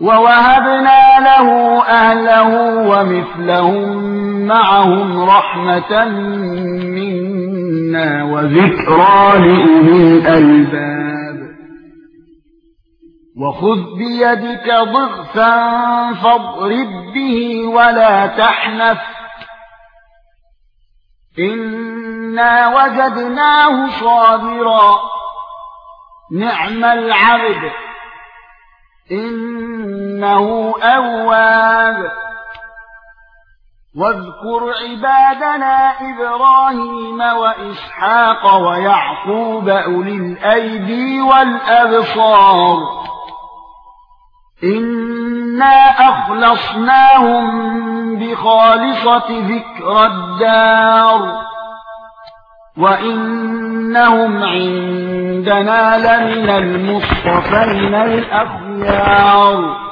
وَوَهَبْنَا لَهُ أَهْلَهُ وَمِثْلَهُم مَّعَهُمْ رَحْمَةً مِنَّا وَذِكْرَىٰ لِأُولِي الْأَلْبَابِ وَخُذْ بِيَدِكَ ضِغْثًا فَاضْرِب بِّهِ وَلَا تَحْنَثْ إِنَّا وَجَدْنَاهُ صَابِرًا نِعْمَ الْعَبْدُ إِنَّهُ أَوَّابٌ. واذكر عبادنا إبراهيم وإسحاق ويعقوب أولي الأيدي والأبصار. إنا أخلصناهم بخالصة ذكر الدار. وإنهم عندنا لمن المصطفين الأخيار.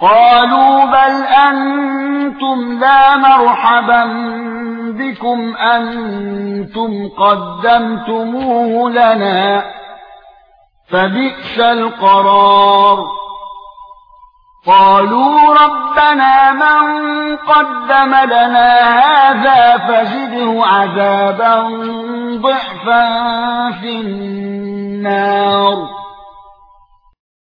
قالوا بل أنتم لا مرحبا بكم أنتم قدمتموه لنا فبئس القرار. قالوا ربنا من قدم لنا هذا فزده عذابا ضعفا في النار.